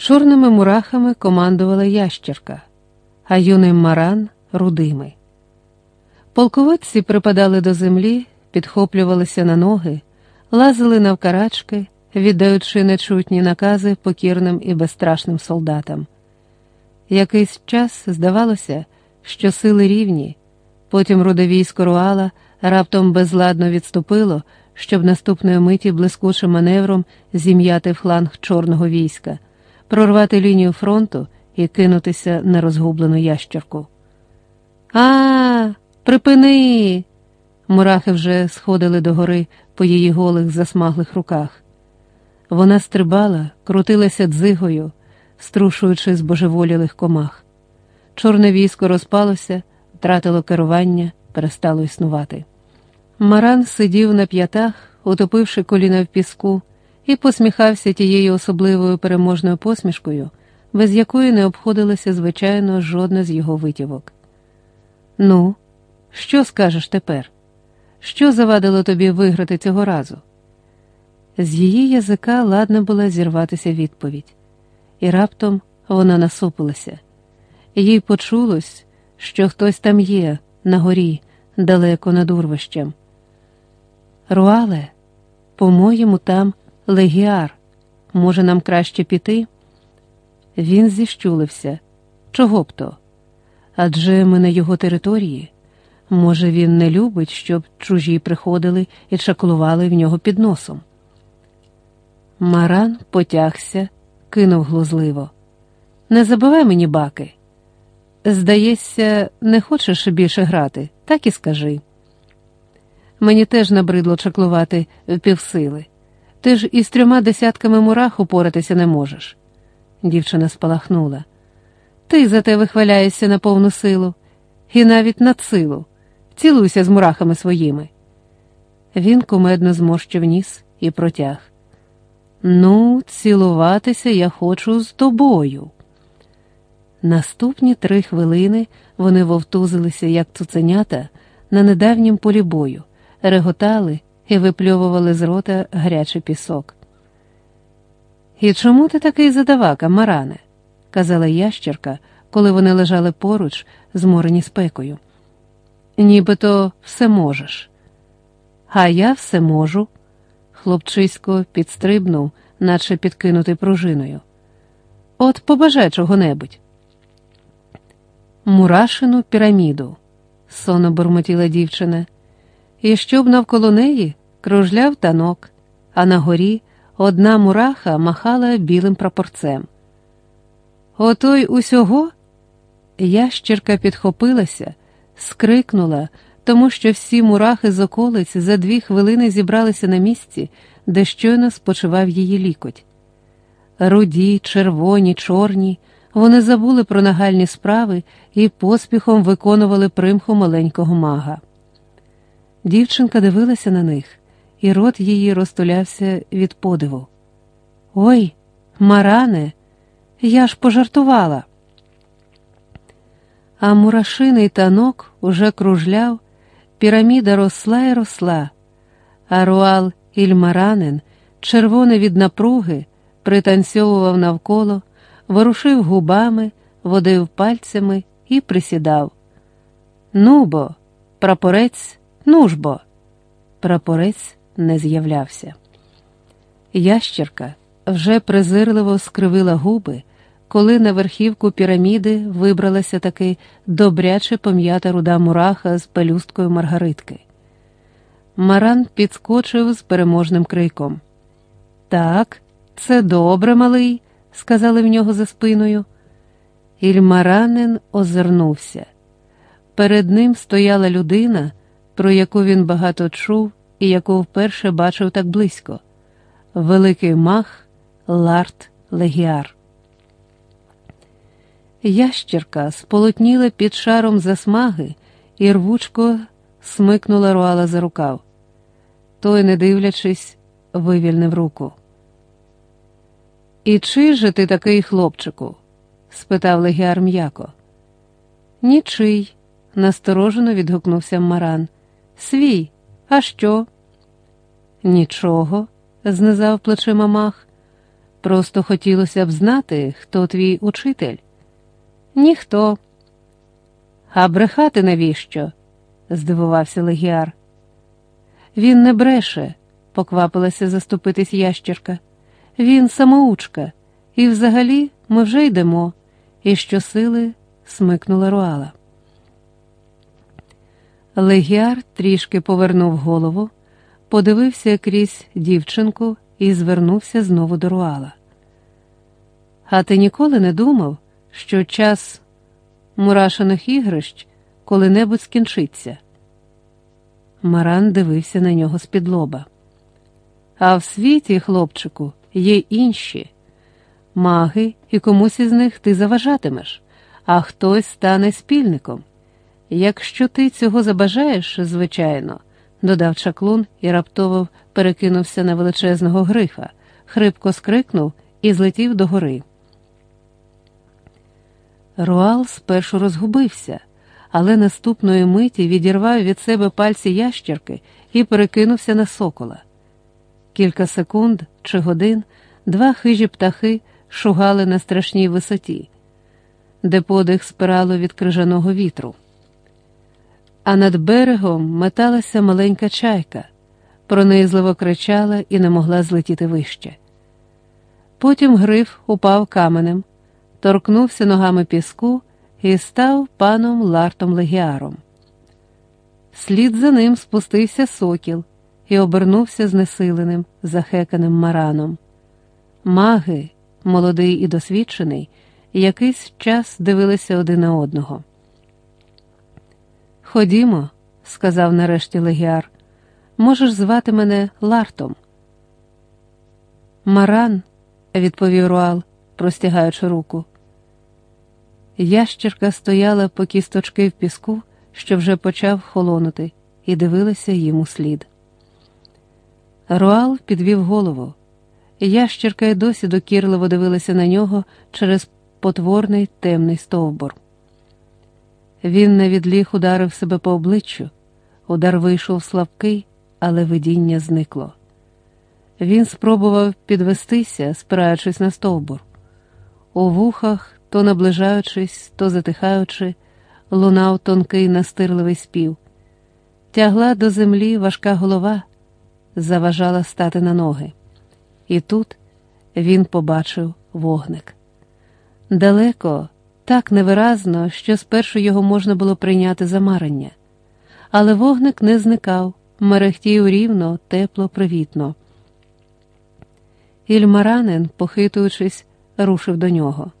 Чорними мурахами командувала ящерка, а юний маран рудими. Полководці припадали до землі, підхоплювалися на ноги, лазили навкарачки, віддаючи нечутні накази покірним і безстрашним солдатам. Якийсь час здавалося, що сили рівні, потім руде військо Руала раптом безладно відступило, щоб наступної миті блискучим маневром зім'яти фланг чорного війська, прорвати лінію фронту і кинутися на розгублену ящерку. А, припини! Мурахи вже сходили догори по її голих засмаглих руках. Вона стрибала, крутилася дзигою, струшуючи з божеволілих комах. Чорне військо розпалося, втратило керування, перестало існувати. Маран сидів на п'ятах, утопивши коліна в піску, і посміхався тією особливою переможною посмішкою, без якої не обходилося, звичайно, жодна з його витівок. Ну, що скажеш тепер? Що завадило тобі виграти цього разу? З її язика ладна була зірватися відповідь, і раптом вона насупилася. Їй почулось, що хтось там є, на горі, далеко над урвищем. Руале, по-моєму, там легіар. Може, нам краще піти? Він зіщулився. Чого б то? Адже ми на його території. Може, він не любить, щоб чужі приходили і чаклували в нього під носом. Маран потягся, кинув глузливо. Не забивай мені баки. Здається, не хочеш більше грати, так і скажи. Мені теж набридло чаклувати півсили. Ти ж із трьома десятками мурах упоратися не можеш. Дівчина спалахнула. Ти за те вихваляєшся на повну силу, і навіть над силу. Цілуйся з мурахами своїми. Він кумедно зморщив ніс і протяг. Ну, цілуватися я хочу з тобою. Наступні три хвилини вони вовтузилися, як цуценята, на недавнім полі бою, реготали і випльовували з рота гарячий пісок. І чому ти такий задавака, Маране? казала ящерка, коли вони лежали поруч, зморені спекою. Нібито все можеш. А я все можу. Хлопчисько підстрибнув, наче підкинутий пружиною. От побажай чого-небудь. Мурашину піраміду, сонно бурмотіла дівчина, і щоб навколо неї кружляв танок, а на горі одна мураха махала білим прапорцем. Ото й усього. Ящерка підхопилася, скрикнула, тому що всі мурахи з околиць за дві хвилини зібралися на місці, де щойно спочивав її лікоть. Руді, червоні, чорні. Вони забули про нагальні справи і поспіхом виконували примху маленького мага. Дівчинка дивилася на них, і рот її розтулявся від подиву. Ой, маране, я ж пожартувала. А мурашиний танок уже кружляв, піраміда росла і росла, а руал Ільмаранен, червоний від напруги, пританцьовував навколо ворушив губами, водив пальцями і присідав. Ну бо, прапорець, ну ж бо. Прапорець не з'являвся. Ящерка вже презирливо скривила губи, коли на верхівку піраміди вибралася таки добряче пом'ята руда мураха з пелюсткою маргаритки. Маран підскочив з переможним криком. Так, це добре, малий сказали в нього за спиною. Ільмаранин озирнувся. Перед ним стояла людина, про яку він багато чув і яку вперше бачив так близько великий мах Ларт Легіар. Ящерка сполотніла під шаром засмаги і рвучко смикнула руала за рукав. Той, не дивлячись, вивільнив руку. І чий же ти такий, хлопчику? спитав легіар м'яко. Нічий, насторожено відгукнувся Маран. Свій, а що? Нічого, знизав плечима мах. Просто хотілося б знати, хто твій учитель. Ніхто. А брехати навіщо? здивувався Легіар. Він не бреше, поквапилася заступитись ящерка. Він самоучка, і взагалі ми вже йдемо, і щосили смикнула руала. Легіар трішки повернув голову, подивився крізь дівчинку і звернувся знову до руала. А ти ніколи не думав, що час мурашених ігрищ коли-небудь скінчиться? Маран дивився на нього з-під лоба. А в світі, хлопчику, є інші маги, і комусь із них ти заважатимеш, а хтось стане спільником. Якщо ти цього забажаєш, звичайно, додав чаклун і раптово перекинувся на величезного грифа, хрипко скрикнув і злетів до гори. Руал спершу розгубився, але наступної миті відірвав від себе пальці ящерки і перекинувся на сокола. Кілька секунд чи годин два хижі птахи шугали на страшній висоті, де подих спирало від крижаного вітру. А над берегом металася маленька чайка, пронизливо кричала і не могла злетіти вище. Потім гриф упав каменем, торкнувся ногами піску і став паном Лартом Легіаром. Вслід за ним спустився сокіл і обернувся знесиленим, захеканим мараном. Маги, молодий і досвідчений, якийсь час дивилися один на одного. Ходімо, сказав нарешті Легіар, можеш звати мене Лартом. Маран, відповів Руал, простягаючи руку. Ящерка стояла по кісточки в піску, що вже почав холонути, і дивилася йому слід. Руал підвів голову. Ящерка й досі докірливо дивилася на нього через потворний темний стовбур. Він навідліг ударив себе по обличчю, удар вийшов слабкий, але видіння зникло. Він спробував підвестися, спираючись на стовбур. У вухах, то наближаючись, то затихаючи, лунав тонкий настирливий спів. Тягла до землі важка голова, заважала стати на ноги. І тут він побачив вогник. Далеко, так невиразно, що спершу його можна було прийняти за марення. Але вогник не зникав, мерехтів рівно, тепло, привітно. Ільмаранин, похитуючись, рушив до нього.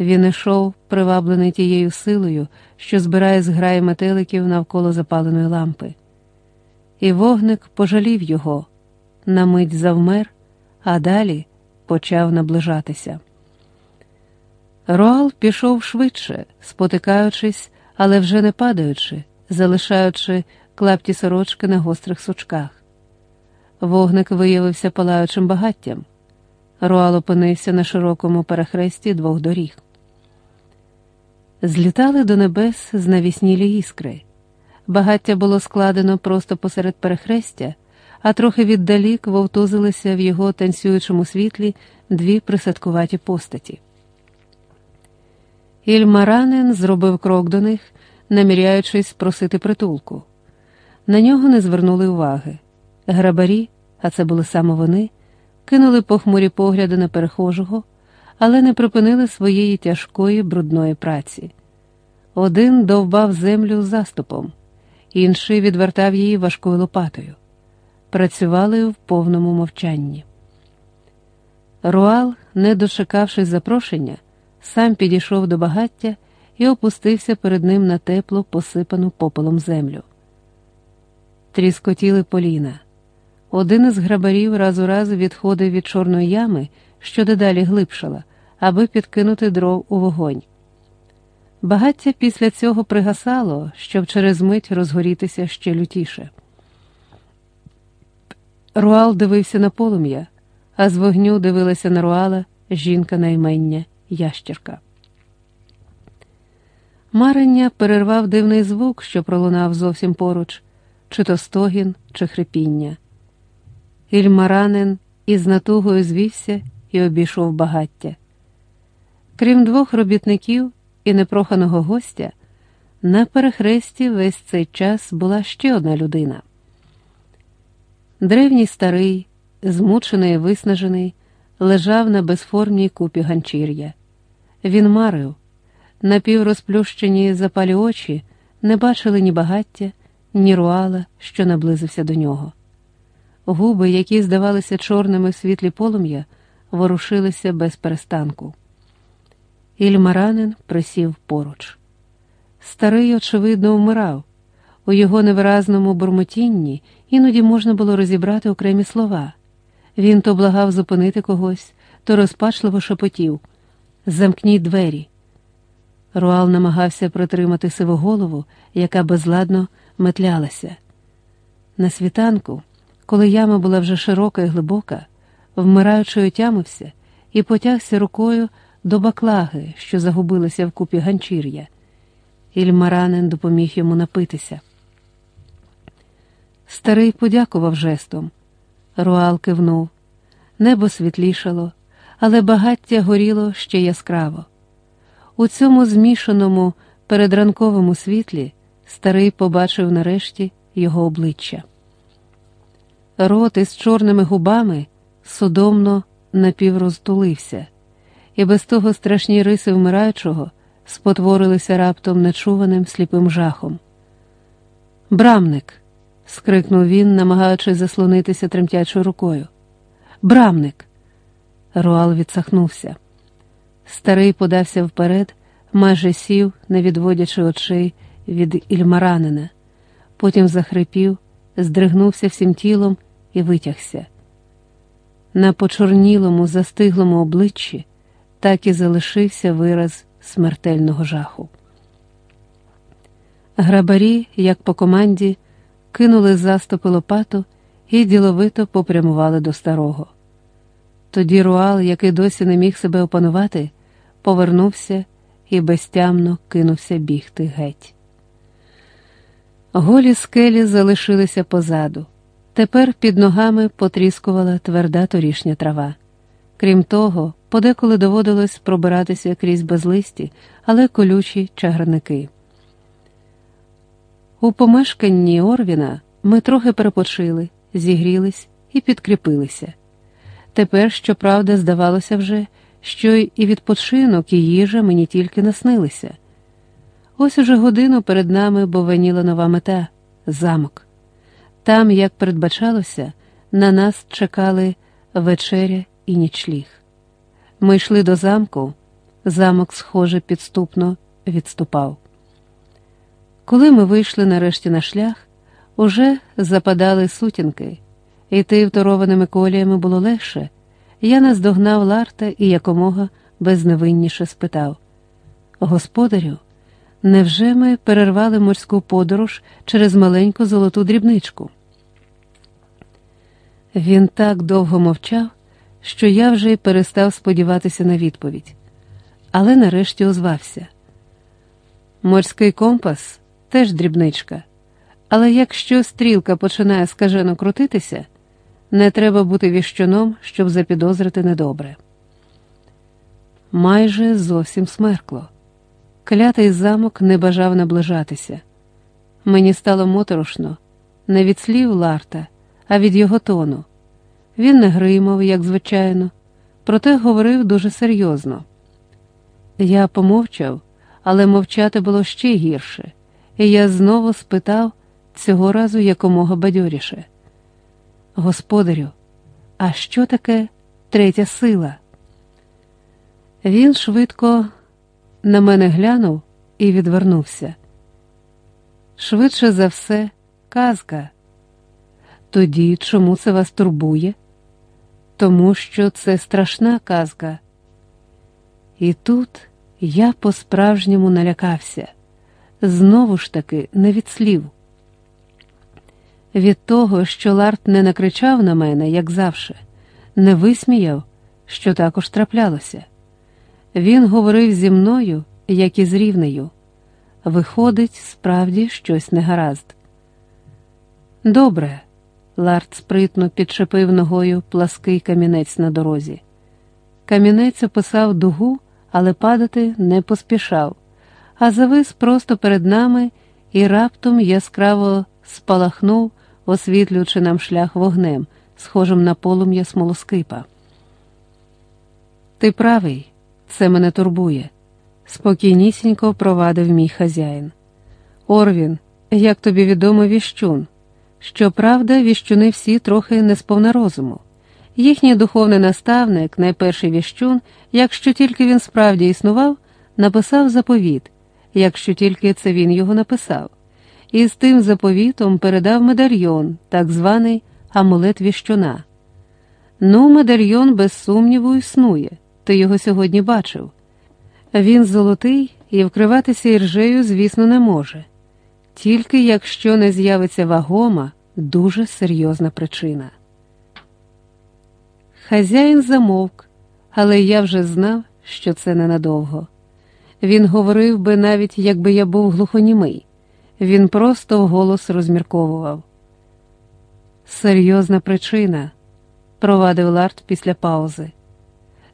Він ішов, приваблений тією силою, що збирає зграї метеликів навколо запаленої лампи. І вогник пожалів його, на мить завмер, а далі почав наближатися. Роал пішов швидше, спотикаючись, але вже не падаючи, залишаючи клапті сорочки на гострих сучках. Вогник виявився палаючим багаттям. Роал опинився на широкому перехресті двох доріг. Злітали до небес знавіснілі іскри. Багаття було складено просто посеред перехрестя, а трохи віддалік вовтузилися в його танцюючому світлі дві присадкуваті постаті. Ільмаранин зробив крок до них, наміряючись просити притулку. На нього не звернули уваги. Грабарі, а це були саме вони, кинули похмурі погляди на перехожого, але не припинили своєї тяжкої брудної праці. Один довбав землю заступом, інший відвертав її важкою лопатою. Працювали в повному мовчанні. Руал, не дочекавшись запрошення, сам підійшов до багаття і опустився перед ним на теплу, посипану попелом землю. Тріскотіли поліна. Один із грабарів раз у раз відходив від чорної ями, що дедалі глибшала, аби підкинути дров у вогонь. Багаття після цього пригасало, щоб через мить розгорітися ще лютіше. Руал дивився на полум'я, а з вогню дивилася на руала жінка наймення ящерка. Марення перервав дивний звук, що пролунав зовсім поруч, чи то стогін, чи хрипіння. Ільмаранин із натугою звівся і обійшов багаття. Крім двох робітників і непроханого гостя, на перехресті весь цей час була ще одна людина. Древній старий, змучений і виснажений, лежав на безформній купі ганчір'я. Він марив, напіврозплющені запалі очі не бачили ні багаття, ні руала, що наблизився до нього. Губи, які здавалися чорними в світлі полум'я, ворушилися без перестанку. Ільмаранин присів поруч. Старий, очевидно, вмирав. У його невиразному бурмотінні іноді можна було розібрати окремі слова. Він то благав зупинити когось, то розпачливо шепотів Замкніть двері. Руал намагався притримати сиву голову, яка безладно метлялася. На світанку, коли яма була вже широка і глибока, вмираючи отямився і потягся рукою до баклаги, що загубилася в купі ганчір'я. Ільмаранин допоміг йому напитися. Старий подякував жестом. Руал кивнув. Небо світлішало, але багаття горіло ще яскраво. У цьому змішаному передранковому світлі старий побачив нарешті його обличчя. Рот із чорними губами судомно напіврозтулився, і без того страшні риси вмираючого спотворилися раптом нечуваним сліпим жахом. Брамник. Скрикнув він, намагаючись заслонитися тремтячою рукою. Брамник. Руал відсахнувся. Старий подався вперед, майже сів, не відводячи очей від ільмаранина, потім захрипів, здригнувся всім тілом і витягся. На почорнілому, застиглому обличчі так і залишився вираз смертельного жаху. Грабарі, як по команді, кинули заступи лопату і діловито попрямували до старого. Тоді Руал, який досі не міг себе опанувати, повернувся і безтямно кинувся бігти геть. Голі скелі залишилися позаду. Тепер під ногами потріскувала тверда торішня трава. Крім того, подеколи доводилось пробиратися крізь безлисті, але колючі чагарники. У помешканні Орвіна ми трохи перепочили, зігрілись і підкріпилися. Тепер, щоправда, здавалося вже, що і відпочинок, і їжа мені тільки наснилися. Ось уже годину перед нами бовеніла нова мета замок. Там, як передбачалося, на нас чекали вечеря і нічліг. Ми йшли до замку, замок, схоже, підступно відступав. Коли ми вийшли нарешті на шлях, уже западали сутінки, йти второваними коліями було легше. Я наздогнав Ларта і якомога безневинніше спитав: Господарю, невже ми перервали морську подорож через маленьку золоту дрібничку? Він так довго мовчав, що я вже й перестав сподіватися на відповідь, але нарешті озвався. Морський компас теж дрібничка, але якщо стрілка починає скажено крутитися, не треба бути віщуном, щоб запідозрити недобре. Майже зовсім смеркло. Клятий замок не бажав наближатися. Мені стало моторошно, не від слів Ларта, а від його тону. Він не гримав, як звичайно, проте говорив дуже серйозно. Я помовчав, але мовчати було ще гірше, і я знову спитав цього разу якомога бадьоріше. Господарю, а що таке третя сила? Він швидко на мене глянув і відвернувся. Швидше за все, казка. Тоді чому це вас турбує? Тому що це страшна казка. І тут я по-справжньому налякався, знову ж таки, не від слів. Від того, що Ларт не накричав на мене, як завше, не висміяв, що також траплялося. Він говорив зі мною, як і з рівнею. Виходить, справді щось негаразд. Добре, Ларт спритно підшипив ногою плаский камінець на дорозі. Камінець описав дугу, але падати не поспішав, а завис просто перед нами і раптом яскраво спалахнув, освітлюючи нам шлях вогнем, схожим на полум'я смолоскипа. Ти правий, це мене турбує, спокійнісінько провадив мій хазяїн. Орвін, як тобі відомо, віщун. Щоправда, віщуни всі трохи не сповна розуму. Їхній духовний наставник, найперший віщун, якщо тільки він справді існував, написав заповіт, якщо тільки це він його написав, і з тим заповітом передав медальйон, так званий амулет віщуна. Ну, медальйон, без сумніву, існує, ти його сьогодні бачив. Він золотий і вкриватися іржею, звісно, не може. Тільки якщо не з'явиться вагома, дуже серйозна причина. Хазяїн замовк, але я вже знав, що це ненадовго. Він говорив би навіть, якби я був глухонімий, він просто вголос розмірковував. Серйозна причина, провадив Ларт після паузи.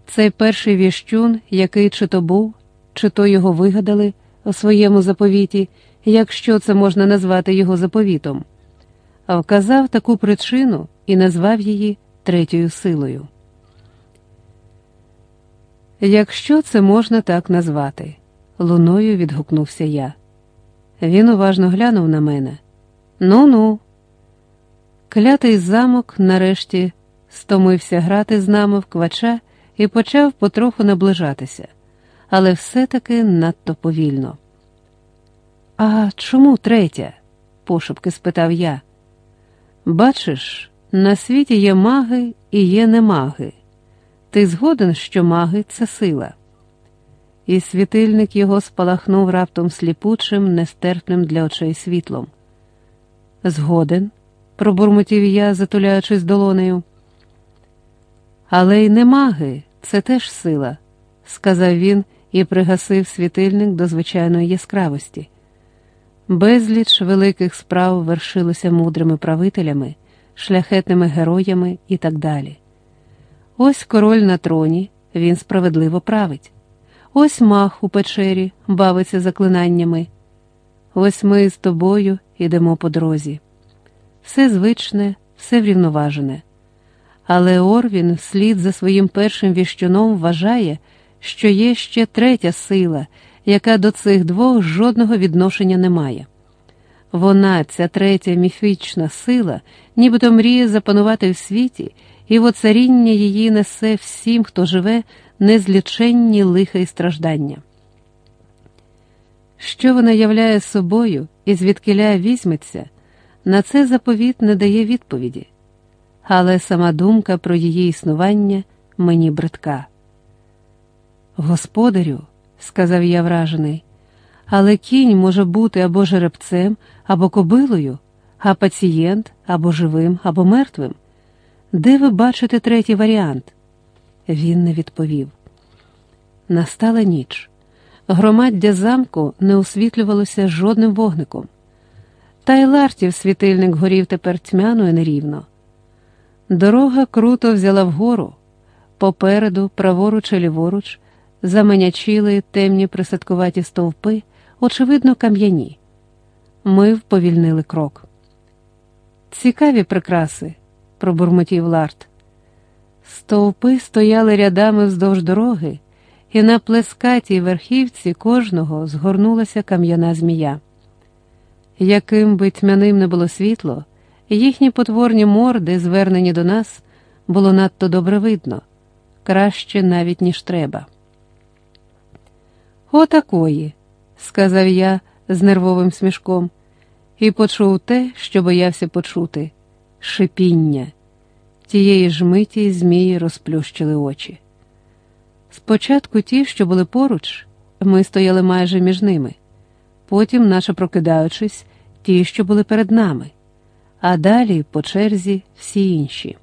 Цей перший віщун, який чи то був, чи то його вигадали у своєму заповіті, якщо це можна назвати його заповітом, вказав таку причину і назвав її третьою силою. Якщо це можна так назвати, луною відгукнувся я. Він уважно глянув на мене. Ну ну. Клятий замок нарешті стомився грати з нами в квача і почав потроху наближатися, але все-таки надто повільно. А чому третя? пошепки спитав я. Бачиш, на світі є маги і є немаги. Ти згоден, що маги це сила. І світильник його спалахнув раптом сліпучим, нестерпним для очей світлом. Згоден, пробурмотів я, затуляючись долонею. Але й не маги, це теж сила, сказав він і пригасив світильник до звичайної яскравості. Безліч великих справ вершилося мудрими правителями, шляхетними героями і так далі. Ось король на троні, він справедливо править. Ось мах у печері бавиться заклинаннями. Ось ми з тобою йдемо по дорозі. Все звичне, все врівноважене. Але Орвін вслід за своїм першим віщуном вважає, що є ще третя сила, яка до цих двох жодного відношення не має. Вона, ця третя міфічна сила, нібито мріє запанувати в світі, і воцаріння її несе всім, хто живе, незліченні лиха і страждання. Що вона являє собою і звідкиля візьметься, на це заповіт не дає відповіді, але сама думка про її існування мені бридка. Господарю, сказав я вражений, але кінь може бути або жеребцем, або кобилою, а пацієнт або живим, або мертвим. Де ви бачите третій варіант? Він не відповів. Настала ніч. Громаддя замку не освітлювалося жодним вогником. Та й лартів світильник горів тепер тьмяно і нерівно. Дорога круто взяла вгору, попереду, праворуч і ліворуч, заменячили темні присадкуваті стовпи, очевидно, кам'яні. Ми вповільнили крок. Цікаві прикраси, пробурмотів Ларт. Стовпи стояли рядами вздовж дороги, і на плескатій верхівці кожного згорнулася кам'яна змія. Яким би тьмяним не було світло, їхні потворні морди, звернені до нас, було надто добре видно, краще навіть, ніж треба. Отакої, сказав я з нервовим смішком, і почув те, що боявся почути шипіння. Тієї ж миті змії розплющили очі. Спочатку ті, що були поруч, ми стояли майже між ними, потім, наче прокидаючись, ті, що були перед нами, а далі, по черзі, всі інші.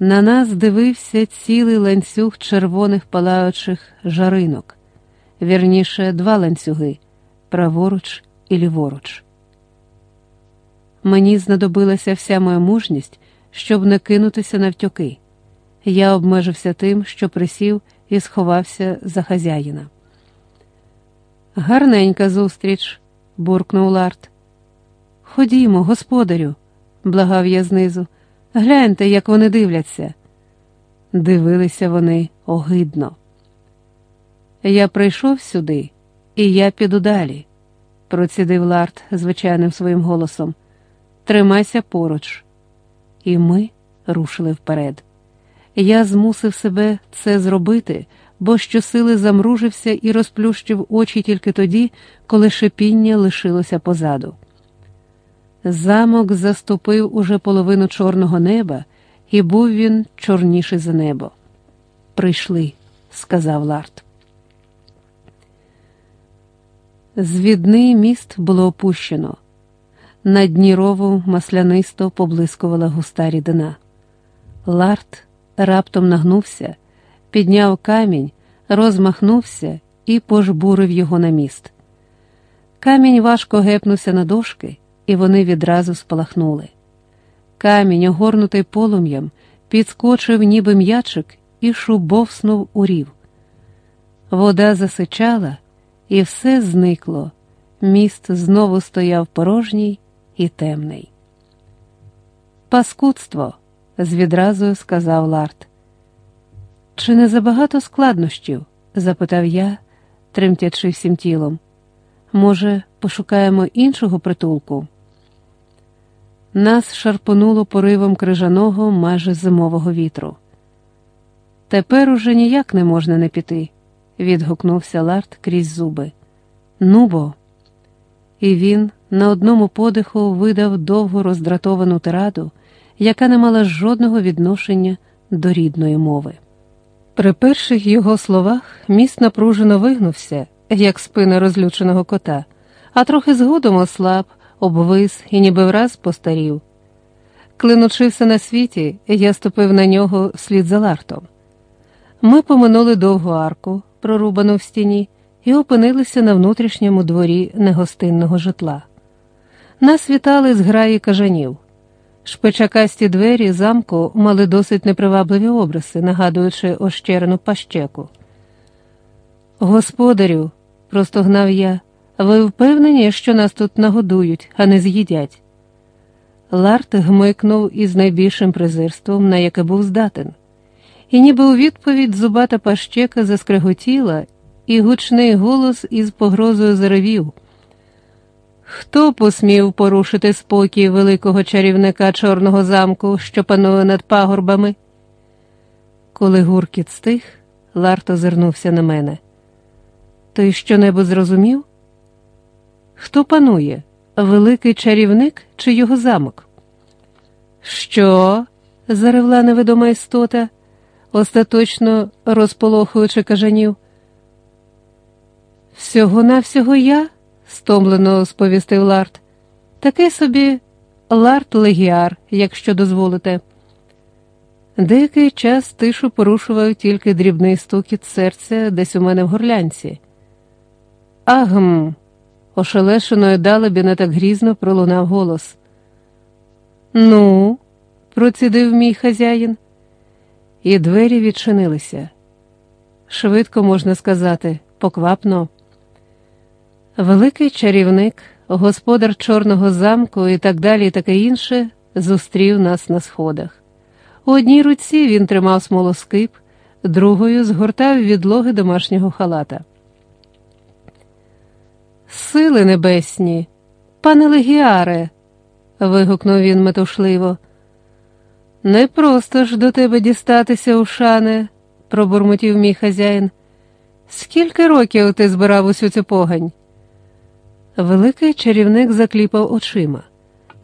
На нас дивився цілий ланцюг червоних палаючих жаринок, вірніше, два ланцюги праворуч і ліворуч. Мені знадобилася вся моя мужність, щоб не кинутися навтьоки. Я обмежився тим, що присів і сховався за хазяїна. Гарненька зустріч, буркнув Ларт. Ходімо, господарю, благав я знизу. Гляньте, як вони дивляться. Дивилися вони огидно. Я прийшов сюди, і я піду далі, процідив Ларт звичайним своїм голосом. Тримайся поруч. І ми рушили вперед. Я змусив себе це зробити, бо щосили замружився і розплющив очі тільки тоді, коли шипіння лишилося позаду. Замок заступив уже половину чорного неба, і був він чорніший за небо. Прийшли, сказав Ларт. Звідний міст було опущено. На дні рову маслянисто поблискувала густа рідина. Ларт раптом нагнувся, підняв камінь, розмахнувся і пожбурив його на міст. Камінь важко гепнувся на дошки, і вони відразу спалахнули. Камінь, огорнутий полум'ям, підскочив, ніби м'ячик, і шубовснув у рів. Вода засичала, і все зникло. Міст знову стояв порожній і темний. Паскудство, з відразу сказав Ларт. Чи не забагато складнощів? запитав я, тремтячи всім тілом. Може, пошукаємо іншого притулку? Нас шарпонуло поривом крижаного майже зимового вітру. Тепер уже ніяк не можна не піти, відгукнувся Ларт крізь зуби. Ну бо. І він на одному подиху видав довгу роздратовану тираду, яка не мала жодного відношення до рідної мови. При перших його словах міст напружено вигнувся, як спина розлюченого кота, а трохи згодом ослаб, обвис і ніби враз постарів. Клинучився на світі, я ступив на нього вслід за лартом. Ми поминули довгу арку, прорубану в стіні, і опинилися на внутрішньому дворі негостинного житла. Нас вітали з граї кажанів. Шпичакасті двері замку мали досить непривабливі обриси, нагадуючи ощерену пащеку. Господарю, простогнав я, ви впевнені, що нас тут нагодують, а не з'їдять? Ларт гмикнув із найбільшим презирством, на яке був здатен, і ніби у відповідь зубата пащека заскреготіла, і гучний голос із погрозою заревів. Хто посмів порушити спокій великого чарівника Чорного замку, що панує над пагорбами? Коли гуркіт стих, Ларт озирнувся на мене. Ти що-небудь зрозумів? Хто панує? Великий чарівник чи його замок? Що? заревла невидома істота, остаточно розполохуючи кажанів. Всього навсього я? Стомлено сповістив Ларт. Такий собі Ларт легіар, якщо дозволите. Деякий час тишу порушував тільки дрібний стукіт серця десь у мене в горлянці. Агм, ошелешеною далебі не так грізно пролунав голос. Ну, процідив мій хазяїн, і двері відчинилися. Швидко можна сказати, поквапно. Великий чарівник, господар Чорного замку і так далі, і таке інше, зустрів нас на сходах. У одній руці він тримав смолоскип, другою згортав відлоги домашнього халата. Сили небесні, пане легіаре, вигукнув він метушливо. Не просто ж до тебе дістатися, ушане, пробурмотів мій хазяїн. Скільки років ти збирав усю цю погань? Великий чарівник закліпав очима.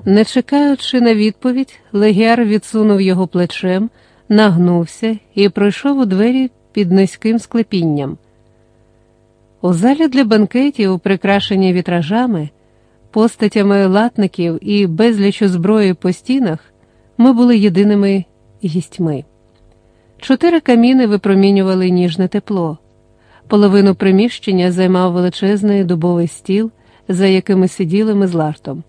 Не чекаючи на відповідь, легіар відсунув його плечем, нагнувся і пройшов у двері під низьким склепінням. У залі для банкетів, прикрашені вітражами, постатями латників і безлічу зброї по стінах, ми були єдиними гістьми. Чотири каміни випромінювали ніжне тепло. Половину приміщення займав величезний дубовий стіл, за якими сиділи ми з лартом.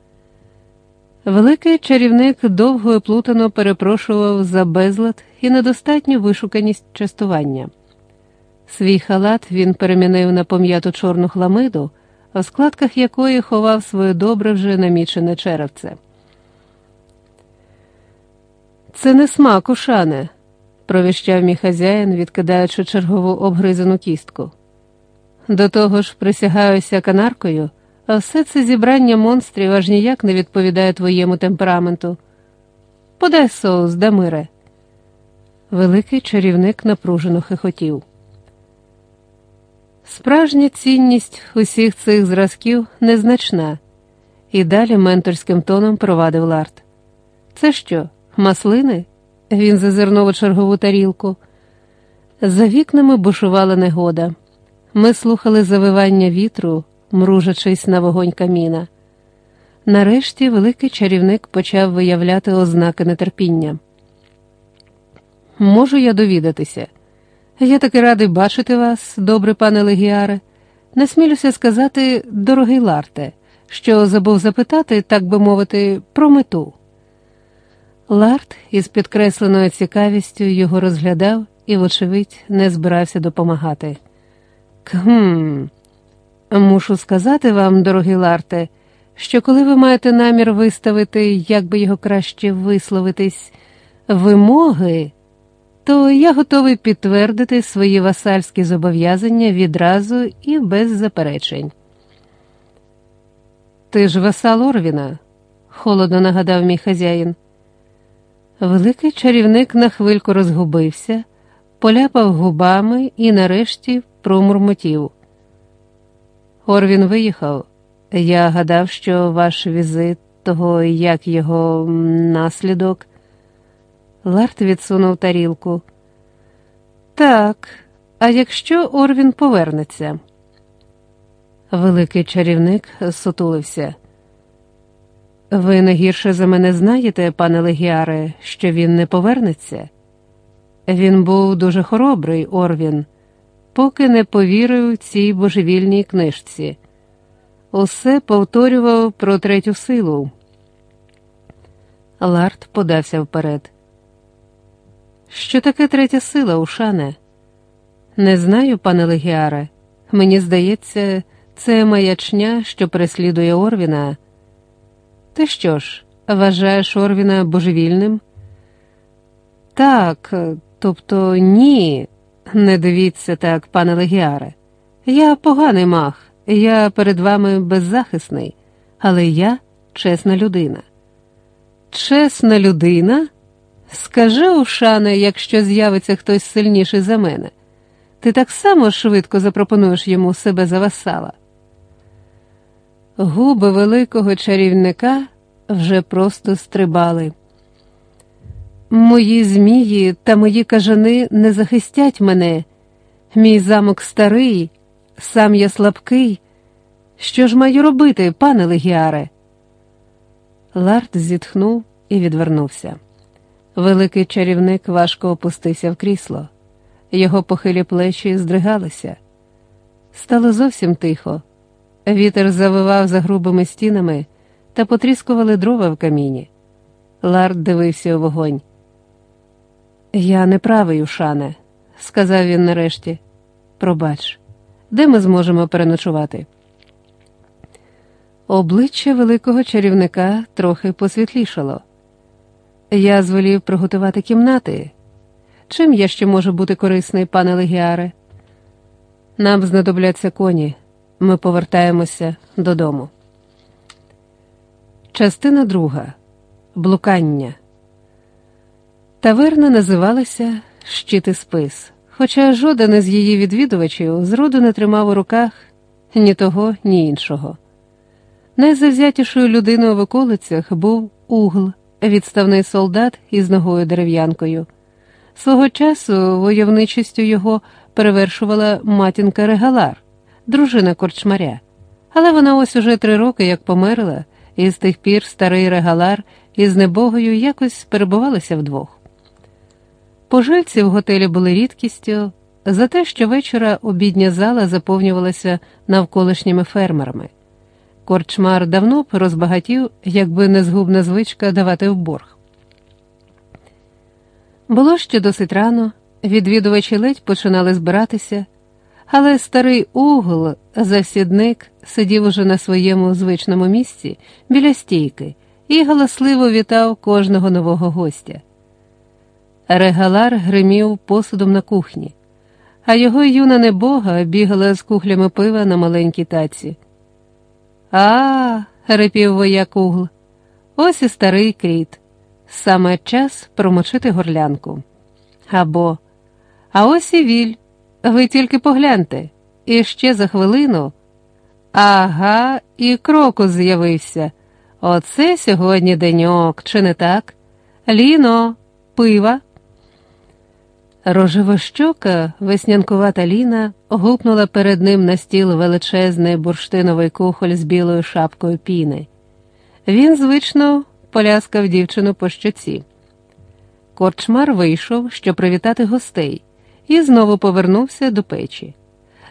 Великий чарівник довго і плутано перепрошував за безлад і недостатню вишуканість частування. Свій халат він перемінив на пом'яту чорну хламиду, в складках якої ховав своє добре вже намічене черевце. Це не смак, ушане, провіщав мій хазяїн, відкидаючи чергову обгризану кістку. До того ж, присягаюся канаркою, а все це зібрання монстрів аж ніяк не відповідає твоєму темпераменту. Подай соус, Дамире. Великий чарівник напружено хихотів. Справжня цінність усіх цих зразків незначна, і далі менторським тоном провадив Ларт. Це що, маслини? Він зазирнув у чергову тарілку. За вікнами бушувала негода. Ми слухали завивання вітру, мружачись на вогонь каміна. Нарешті великий чарівник почав виявляти ознаки нетерпіння. Можу я довідатися? Я таки радий бачити вас, добрий пане Легіаре. Не смілюся сказати, дорогий Ларте, що забув запитати, так би мовити, про мету. Ларт із підкресленою цікавістю його розглядав і, вочевидь, не збирався допомагати. Кхм, мушу сказати вам, дорогий Ларте, що коли ви маєте намір виставити, як би його краще висловитись, вимоги, то я готовий підтвердити свої васальські зобов'язання відразу і без заперечень. Ти ж васал Орвіна, холодно нагадав мій хазяїн. Великий чарівник на хвильку розгубився, поляпав губами і нарешті промурмотів. Орвін виїхав. Я гадав, що ваш візит, того як його наслідок. Ларт відсунув тарілку. Так, а якщо Орвін повернеться? Великий чарівник сутулився. Ви не гірше за мене знаєте, пане Легіаре, що він не повернеться? Він був дуже хоробрий, Орвін, поки не повірив цій божевільній книжці. Усе повторював про третю силу. Ларт подався вперед. Що таке третя сила, Ушане? Не знаю, пане Легіаре. Мені здається, це маячня, що переслідує Орвіна. Ти що ж, вважаєш Орвіна божевільним? Так, тобто ні, не дивіться так, пане Легіаре. Я поганий мах, я перед вами беззахисний, але я чесна людина. Чесна людина? Скажи, Ушане, якщо з'явиться хтось сильніший за мене, ти так само швидко запропонуєш йому себе за васала. Губи великого чарівника вже просто стрибали. Мої змії та мої кажани не захистять мене. Мій замок старий, сам я слабкий. Що ж маю робити, пане Легіаре? Ларт зітхнув і відвернувся. Великий чарівник важко опустився в крісло, його похилі плечі здригалися. Стало зовсім тихо. Вітер завивав за грубими стінами та потріскували дрова в каміні. Лард дивився у вогонь. Я не правий, Ушане, сказав він нарешті. Пробач, де ми зможемо переночувати? Обличчя великого чарівника трохи посвітлішало. Я звелів приготувати кімнати. Чим я ще можу бути корисний, пане Легіаре? Нам знадобляться коні. Ми повертаємося додому. Частина друга Блукання. Таверна називалася Щити спис, хоча жоден із її відвідувачів зроду не тримав у руках ні того, ні іншого. Найзавзятішою людиною в околицях був угл, відставний солдат із ногою дерев'янкою. Свого часу войовничістю його перевершувала матінка Регалар, дружина корчмаря, але вона ось уже три роки як померла, і з тих пір старий Регалар із небогою якось перебувалися вдвох. Пожильці в готелі були рідкістю за те, що вечора обідня зала заповнювалася навколишніми фермерами. Корчмар давно б розбагатів, якби не згубна звичка давати в борг. Було ще досить рано, відвідувачі ледь починали збиратися, але старий угол, завсідник, сидів уже на своєму звичному місці біля стійки і галасливо вітав кожного нового гостя. Регалар гримів посудом на кухні, а його юна небога бігала з кухлями пива на маленькій таці. А, репів вояк угл, ось і старий кріт. Саме час промочити горлянку. Або, а ось і віль, ви тільки погляньте, і ще за хвилину. Ага, і крокус з'явився. Оце сьогодні деньок, чи не так? Ліно, пива. Рожевощока, веснянкувата Ліна гупнула перед ним на стіл величезний бурштиновий кухоль з білою шапкою піни. Він, звично, поляскав дівчину по щоці. Корчмар вийшов, щоб привітати гостей, і знову повернувся до печі.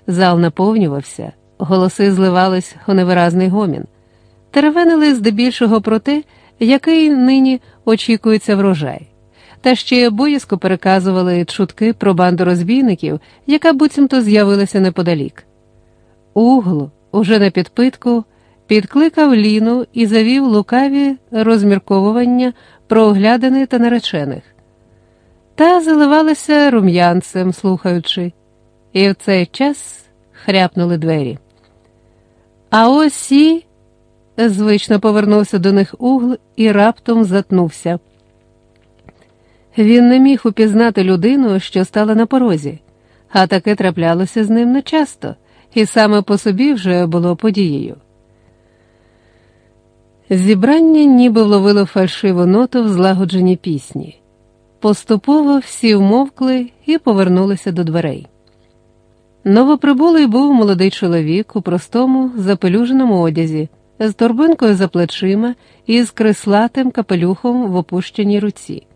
Зал наповнювався, голоси зливались у невиразний гомін. Теревенили здебільшого про те, який нині очікується врожай та ще боязко переказували чутки про банду розбійників, яка буцімто з'явилася неподалік. Угл, уже на підпитку, підкликав Ліну і завів лукаві розмірковування про оглядини та наречених. Та заливалася рум'янцем, слухаючи, і в цей час хряпнули двері. А ось і звично повернувся до них угл і раптом затнувся. Він не міг упізнати людину, що стала на порозі, а таке траплялося з ним нечасто, і саме по собі вже було подією. Зібрання ніби вловило фальшиву ноту в злагодженій пісні. Поступово всі вмовкли і повернулися до дверей. Новоприбулий був молодий чоловік у простому запелюженому одязі, з торбинкою за плечима і з крислатим капелюхом в опущеній руці.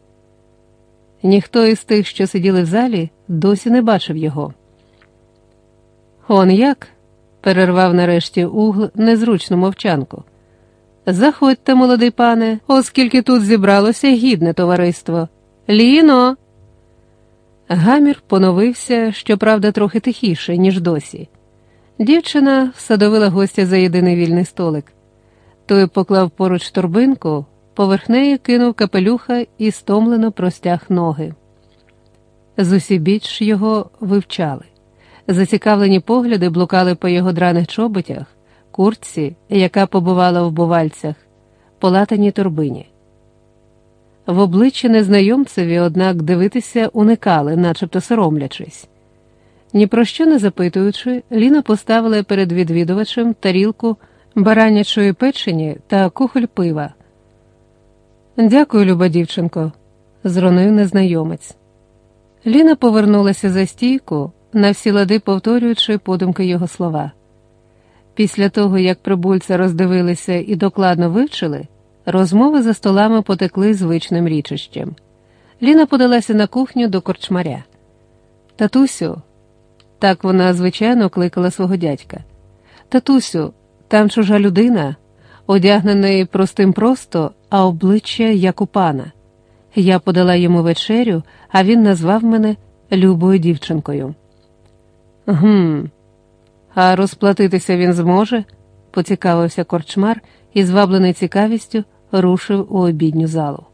Ніхто із тих, що сиділи в залі, досі не бачив його. Он як? перервав нарешті угл незручну мовчанку. Заходьте, молодий пане, оскільки тут зібралося гідне товариство. Ліно. Гамір поновився, щоправда, трохи тихіше, ніж досі. Дівчина всадовила гостя за єдиний вільний столик. Той поклав поруч торбинку, Поверх неї кинув капелюха і стомлено простяг ноги. Зусібіч його вивчали. Зацікавлені погляди блукали по його драних чоботях, куртці, яка побувала в бувальцях, полатаній торбині. В обличчі незнайомцеві, однак, дивитися уникали, начебто соромлячись. Ні про що не запитуючи, Ліна поставила перед відвідувачем тарілку баранячої печені та кухоль пива. Дякую, люба дівчинко, зронив незнайомець. Ліна повернулася за стійку, на всі лади повторюючи подумки його слова. Після того, як прибульця роздивилися і докладно вивчили, розмови за столами потекли звичним річищем. Ліна подалася на кухню до корчмаря. Татусю, так вона звичайно кликала свого дядька. Татусю, там чужа людина, одягнений простим просто, а обличчя як у пана. Я подала йому вечерю, а він назвав мене любою дівчинкою. Гм, а розплатитися він зможе? поцікавився корчмар і, зваблений цікавістю, рушив у обідню залу.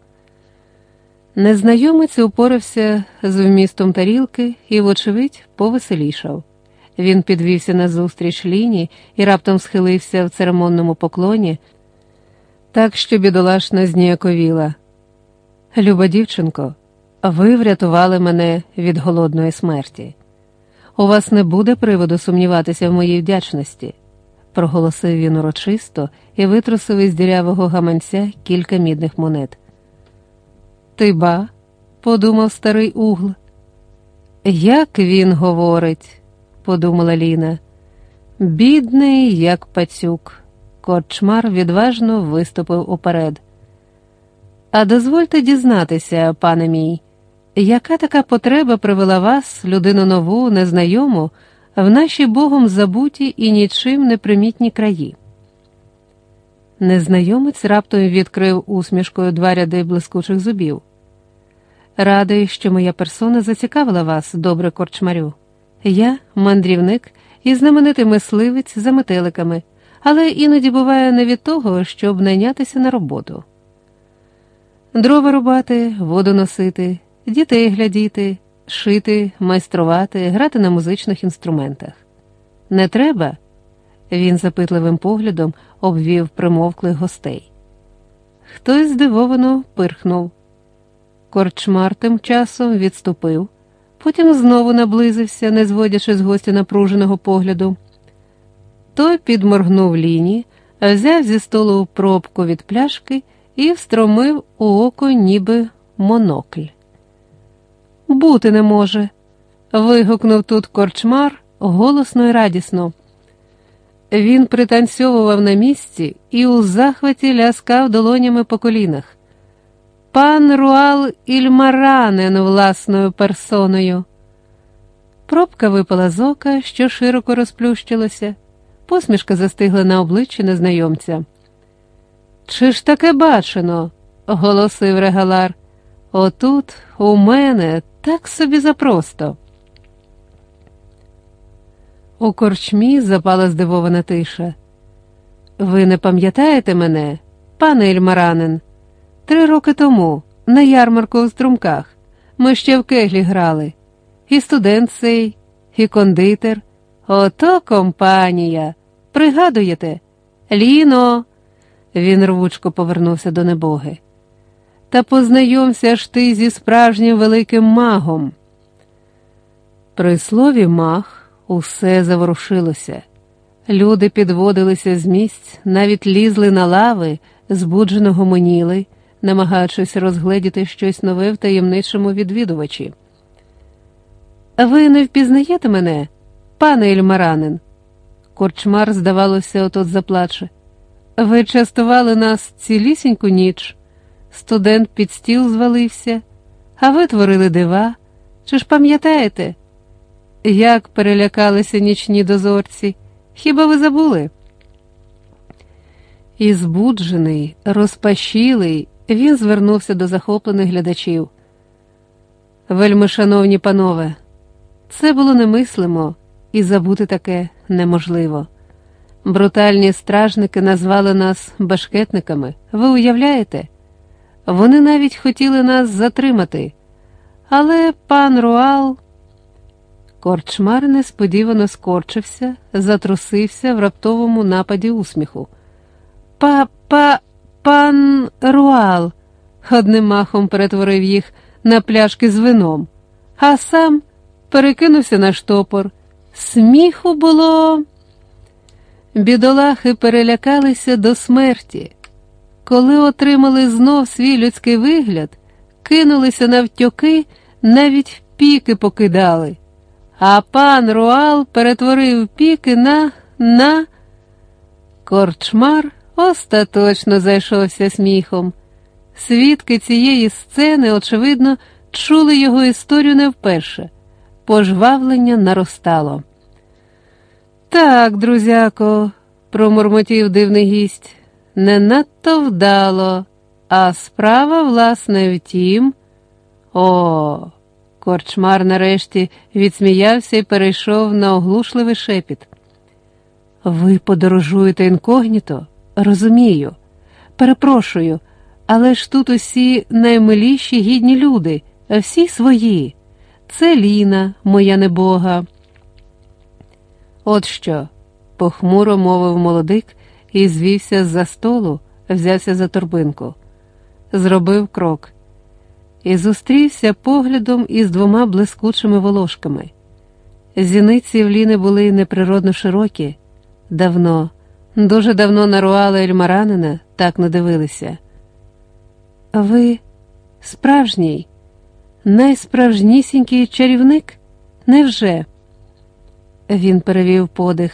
Незнайомець упорався з вмістом тарілки і, вочевидь, повеселішав. Він підвівся назустріч лінії і раптом схилився в церемонному поклоні, так що бідолашна зніяковіла. Люба дівчинко, ви врятували мене від голодної смерті. У вас не буде приводу сумніватися в моїй вдячності, проголосив він урочисто і витрусив із дірявого гаманця кілька мідних монет. Ти ба, подумав старий угл. Як він говорить, подумала Ліна, бідний, як пацюк. Корчмар відважно виступив уперед. А дозвольте дізнатися, пане мій, яка така потреба привела вас, людину нову, незнайому, в наші богом забуті і нічим не примітні краї? Незнайомець раптом відкрив усмішкою два ряди блискучих зубів. Радий, що моя персона зацікавила вас, добре корчмарю. Я мандрівник і знаменитий мисливець за метеликами, але іноді буває не від того, щоб найнятися на роботу. Дрова рубати, воду носити, дітей глядіти, шити, майструвати, грати на музичних інструментах. Не треба? Він запитливим поглядом обвів примовклих гостей. Хтось здивовано пирхнув. Корчмар тим часом відступив, потім знову наблизився, не зводячи з гостя напруженого погляду. Той підморгнув ліні, взяв зі столу пробку від пляшки і встромив у око, ніби монокль. Бути не може. вигукнув тут корчмар голосно і радісно. Він пританцьовував на місці і у захваті ляскав долонями по колінах. Пан Руал Ільмаранен власною персоною. Пробка випала з ока, що широко розплющилося, посмішка застигла на обличчі незнайомця. Чи ж таке бачено? оголосив регалар. Отут у мене так собі запросто. У корчмі запала здивована тиша. Ви не пам'ятаєте мене, пане Ільмаранин? Три роки тому, на ярмарку в струмках, ми ще в кеглі грали. І студент цей, і кондитер. Ото компанія. Пригадуєте? Ліно. Він рвучко повернувся до небоги. Та познайомся ж ти зі справжнім великим магом. При слові маг усе заворушилося. Люди підводилися з місць, навіть лізли на лави, збуджено гомоніли, намагаючись розгледіти щось нове в таємничому відвідувачі. Ви не впізнаєте мене, пане Ільмаранин? Корчмар, здавалося, отот заплаче. Ви частували нас цілісіньку ніч. Студент під стіл звалився, а ви творили дива. Чи ж пам'ятаєте, як перелякалися нічні дозорці? Хіба ви забули? І збуджений, розпашілий, він звернувся до захоплених глядачів. Вельми, шановні панове, це було немислимо, і забути таке неможливо. Брутальні стражники назвали нас бешкетниками. Ви уявляєте? Вони навіть хотіли нас затримати. Але пан Руал. Корчмар несподівано скорчився, затрусився в раптовому нападі сміху. Па, па, пан Руал, одним махом перетворив їх на пляшки з вином, а сам перекинувся на штопор. Сміху було. Бідолахи перелякалися до смерті. Коли отримали знов свій людський вигляд, кинулися навтьоки, навіть піки покидали. А пан Руал перетворив піки на на. Корчмар остаточно зайшовся сміхом. Свідки цієї сцени, очевидно, чули його історію не вперше. Пожвавлення наростало. Так, друзяко, промурмотів дивний гість, не надто вдало, а справа, власне, втім. О, корчмар нарешті відсміявся і перейшов на оглушливий шепіт. Ви подорожуєте інкогніто? Розумію. Перепрошую, але ж тут усі наймиліші гідні люди, всі свої. Це Ліна, моя небога. От що, похмуро мовив молодик і звівся з-за столу, взявся за торбинку, зробив крок і зустрівся поглядом із двома блискучими волошками. Зіниці в Ліни були неприродно широкі, давно, дуже давно на Руала Ельмаранина так не дивилися. Ви справжній, найсправжнісінький чарівник? Невже? Він перевів подих.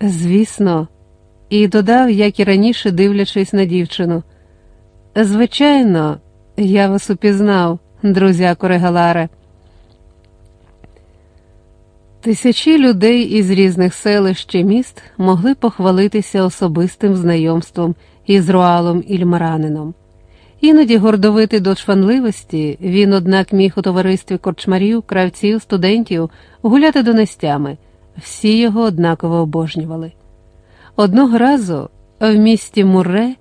Звісно, і додав, як і раніше, дивлячись на дівчину. Звичайно, я вас упізнав, друзяко Регаларе. Тисячі людей із різних селищ і міст могли похвалитися особистим знайомством із Руалом Ільмаранином. Іноді гордовитий до чванливості, він, однак, міг у товаристві корчмарів, кравців, студентів гуляти донестями, всі його однаково обожнювали. Одного разу в місті Мурре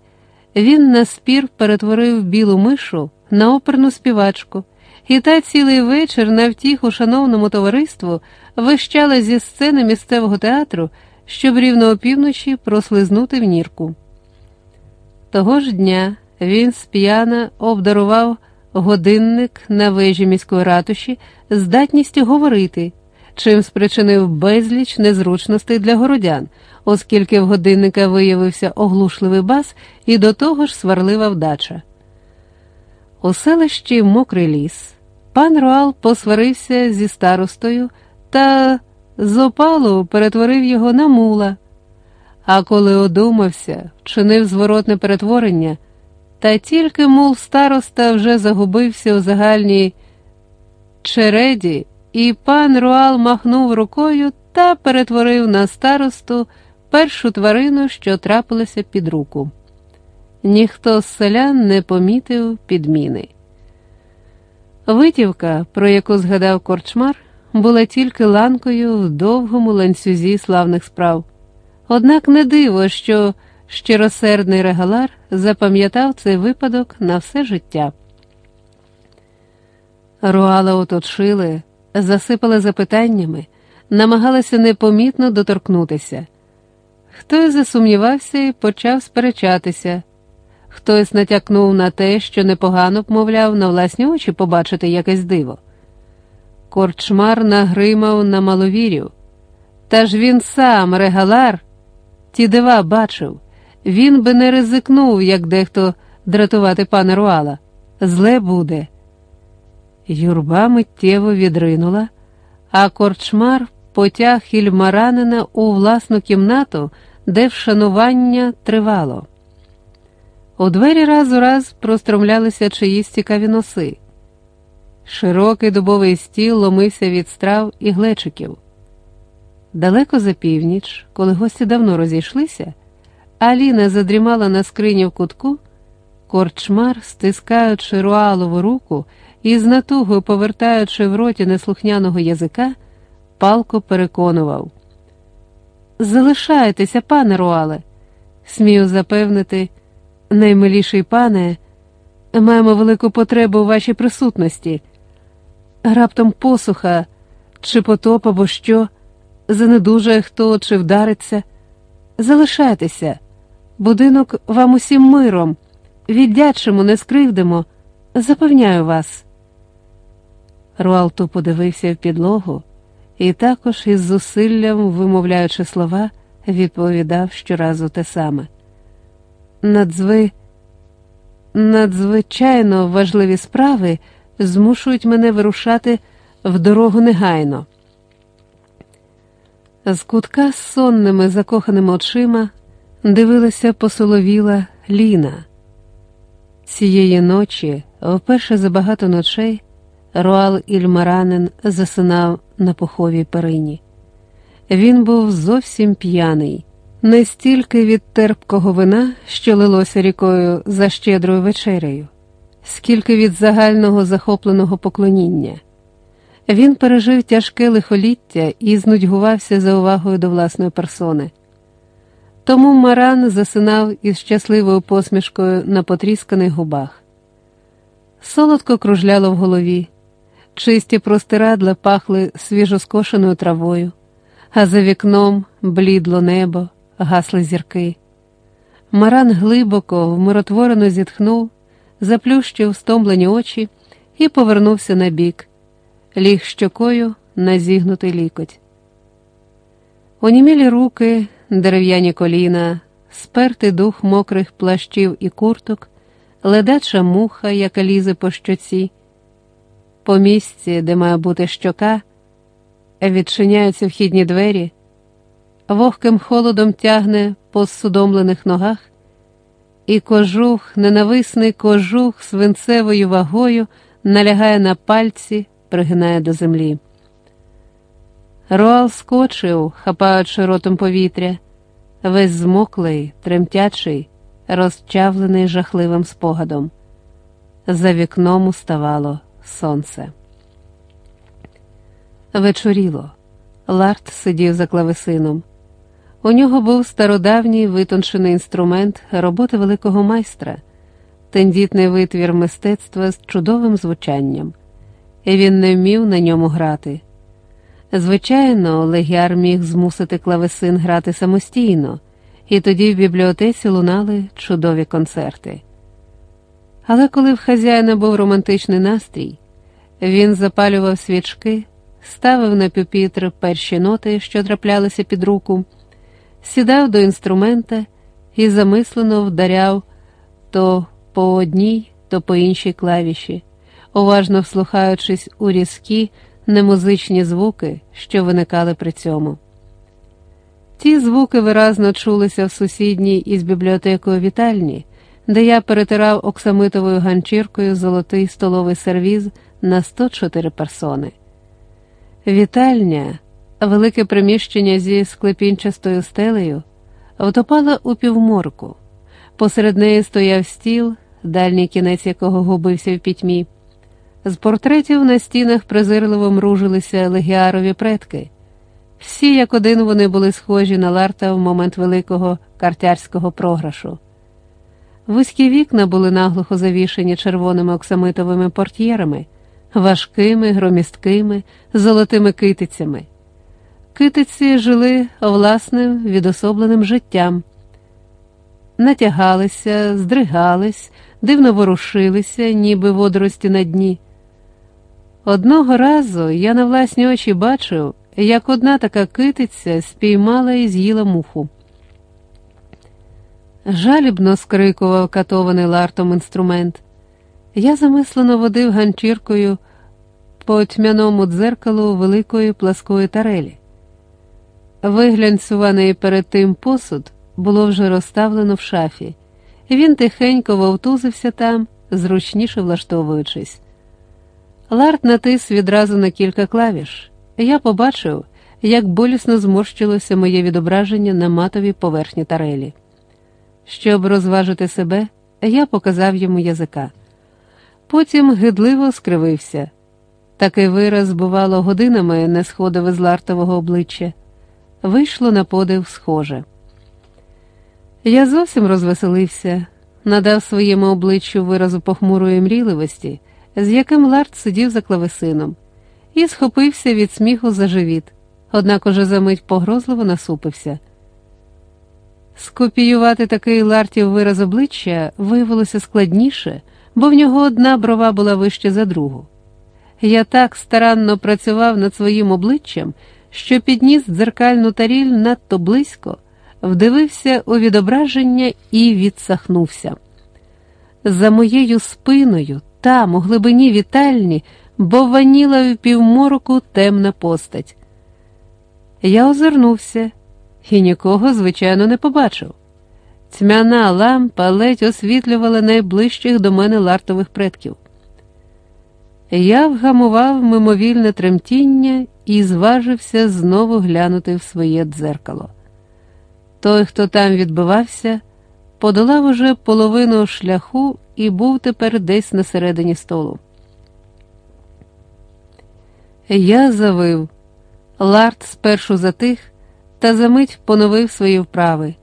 він на спір перетворив білу мишу на оперну співачку, і та цілий вечір на втіху шановному товариству вищала зі сцени місцевого театру, щоб рівно опівночі прослизнути в нірку. Того ж дня він сп'яна обдарував годинник на вежі міської ратуші здатністю говорити, чим спричинив безліч незручностей для городян, оскільки в годинника виявився оглушливий бас і до того ж сварлива вдача. У селищі Мокрий ліс пан Руал посварився зі старостою та з опалу перетворив його на мула. А коли одумався, вчинив зворотне перетворення, та тільки мул староста вже загубився у загальній череді, і пан Руал махнув рукою та перетворив на старосту першу тварину, що трапилася під руку. Ніхто з селян не помітив підміни. Витівка, про яку згадав корчмар, була тільки ланкою в довгому ланцюзі славних справ. Однак не диво, що щиросердний регалар запам'ятав цей випадок на все життя. Руала оточили, засипали запитаннями, намагалися непомітно доторкнутися. Хтось засумнівався і почав сперечатися, хтось натякнув на те, що непогано б, мовляв, на власні очі побачити якесь диво. Корчмар нагримав на маловірів. Та ж він сам, регалар, ті дива бачив, він би не ризикнув, як дехто дратувати пана Руала. Зле буде. Юрба миттєво відринула, а корчмар потяг Ільмаранина у власну кімнату, де вшанування тривало. У двері раз у раз простромлялися чиїсь цікаві носи. Широкий дубовий стіл ломився від страв і глечиків. Далеко за північ, коли гості давно розійшлися, Аліна задрімала на скрині в кутку, корчмар, стискаючи руалову руку і з натугою повертаючи в роті неслухняного язика, палко переконував. Залишайтеся, пане Руале, смію запевнити, наймиліший пане, маємо велику потребу у вашій присутності раптом посуха, чи потоп або що, занедужає хто чи вдариться. Залишайтеся, будинок вам усім миром, віддячимо, не скривдимо, запевняю вас. Руалту подивився в підлогу і також із зусиллям, вимовляючи слова, відповідав щоразу те саме. Надзви, надзвичайно важливі справи змушують мене вирушати в дорогу негайно. З кутка з сонними закоханими очима дивилася посоловіла Ліна. Цієї ночі, вперше за багато ночей, Руал Ільмаранин засинав на пуховій перині. Він був зовсім п'яний, не стільки від терпкого вина, що лилося рікою за щедрою вечерею скільки від загального захопленого поклоніння. Він пережив тяжке лихоліття і знудьгувався за увагою до власної персони. Тому Маран засинав із щасливою посмішкою на потрісканих губах. Солодко кружляло в голові, чисті простирадла пахли свіжоскошеною травою, а за вікном блідло небо, гасли зірки. Маран глибоко, вмиротворено зітхнув заплющив стомлені очі і повернувся на бік, ліг щокою на зігнутий лікоть. Онімілі руки, дерев'яні коліна, спертий дух мокрих плащів і курток, ледача муха, яка лізе по щоці. По місці, де має бути щока, відчиняються вхідні двері, вогким холодом тягне по судомлених ногах і кожух, ненависний кожух свинцевою вагою налягає на пальці, пригинає до землі. Роал скочив, хапаючи ротом повітря, весь змоклий, тремтячий, розчавлений жахливим спогадом. За вікном уставало сонце. Вечоріло. Ларт сидів за клавесином. У нього був стародавній витончений інструмент роботи великого майстра, тендітний витвір мистецтва з чудовим звучанням, і він не вмів на ньому грати. Звичайно, легіар міг змусити клавесин грати самостійно, і тоді в бібліотеці лунали чудові концерти. Але коли в хазяїна був романтичний настрій, він запалював свічки, ставив на пюпітр перші ноти, що траплялися під руку, сідав до інструмента і замислено вдаряв то по одній, то по іншій клавіші, уважно вслухаючись у різкі, немузичні звуки, що виникали при цьому. Ті звуки виразно чулися в сусідній із бібліотекою вітальні, де я перетирав оксамитовою ганчіркою золотий столовий сервіз на 104 персони. Вітальня, велике приміщення зі склепінчастою стелею, втопала у півморку. Посеред неї стояв стіл, дальній кінець якого губився в пітьмі. З портретів на стінах презирливо мружилися легіарові предки. Всі, як один, вони були схожі на Ларта в момент великого картярського програшу. Вузькі вікна були наглухо завішені червоними оксамитовими портьєрами, важкими, громісткими, золотими китицями. Китиці жили власним відособленим життям, натягалися, здригались, дивно ворушилися, ніби водорості на дні. Одного разу я на власні очі бачив, як одна така китиця спіймала і з'їла муху. Жалібно скрикував катований лартом інструмент. Я замислено водив ганчіркою по тьмяному дзеркалу великої пласкої тарелі. Виглянцюваний перед тим посуд було вже розставлено в шафі, він тихенько вовтузився там, зручніше влаштовуючись. Ларт натис відразу на кілька клавіш. Я побачив, як болісно зморщилося моє відображення на матовій поверхні тарелі. Щоб розважити себе, я показав йому язика. Потім гидливо скривився. Такий вираз, бувало, годинами не сходив із лартового обличчя. Вийшло на подив схоже. Я зовсім розвеселився, надав своєму обличчю виразу похмурої мрійливості, з яким Ларт сидів за клавесином, і схопився від сміху за живіт, однак уже за мить погрозливо насупився. Скопіювати такий лартів вираз обличчя виявилося складніше, бо в нього одна брова була вище за другу. Я так старанно працював над своїм обличчям, що підніс дзеркальну таріль надто близько, вдивився у відображення і відсахнувся. За моєю спиною, там, у глибині вітальні, бованіла в півмороку темна постать. Я озирнувся і нікого, звичайно, не побачив. Тьмяна лампа ледь освітлювала найближчих до мене лартових предків. Я вгамував мимовільне тремтіння і зважився знову глянути в своє дзеркало. Той, хто там відбивався, подолав уже половину шляху і був тепер десь на середині столу. Я завив. Ларт спершу затих та за мить поновив свої вправи.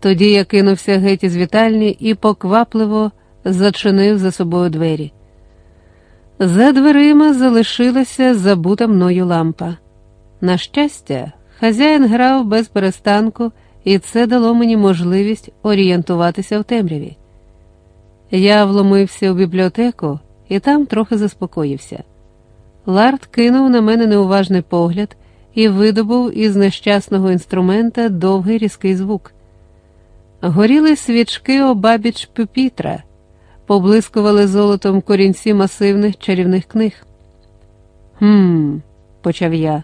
Тоді я кинувся геть із вітальні і поквапливо зачинив за собою двері. За дверима залишилася забута мною лампа. На щастя, хазяїн грав без перестанку, і це дало мені можливість орієнтуватися в темряві. Я вломився у бібліотеку і там трохи заспокоївся. Ларт кинув на мене неуважний погляд і видобув із нещасного інструмента довгий різкий звук. Горіли свічки обабіч пюпітра, поблискували золотом корінці масивних чарівних книг. Хм, почав я,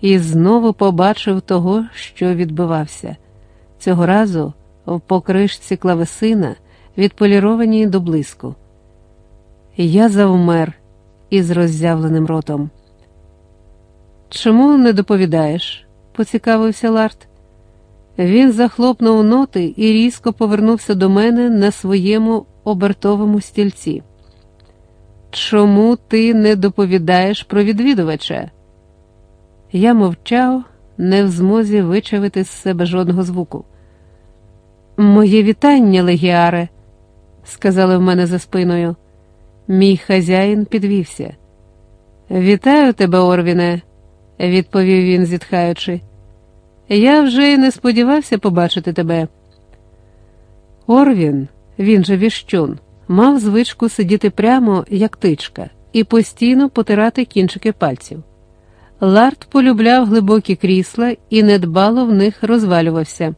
і знову побачив того, що відбивався. Цього разу в покришці клавесина, відполірованій до блиску. Я завмер із роззявленим ротом. Чому не доповідаєш? поцікавився Ларт. Він захлопнув ноти і різко повернувся до мене на своєму обертовому стільці. Чому ти не доповідаєш про відвідувача? Я мовчав, не в змозі вичавити з себе жодного звуку. Моє вітання, легіаре, сказали в мене за спиною. Мій хазяїн підвівся. Вітаю тебе, Орвіне, відповів він, зітхаючи. Я вже й не сподівався побачити тебе. Орвін, він же віщун, мав звичку сидіти прямо, як тичка, і постійно потирати кінчики пальців. Ларт полюбляв глибокі крісла і недбало в них розвалювався.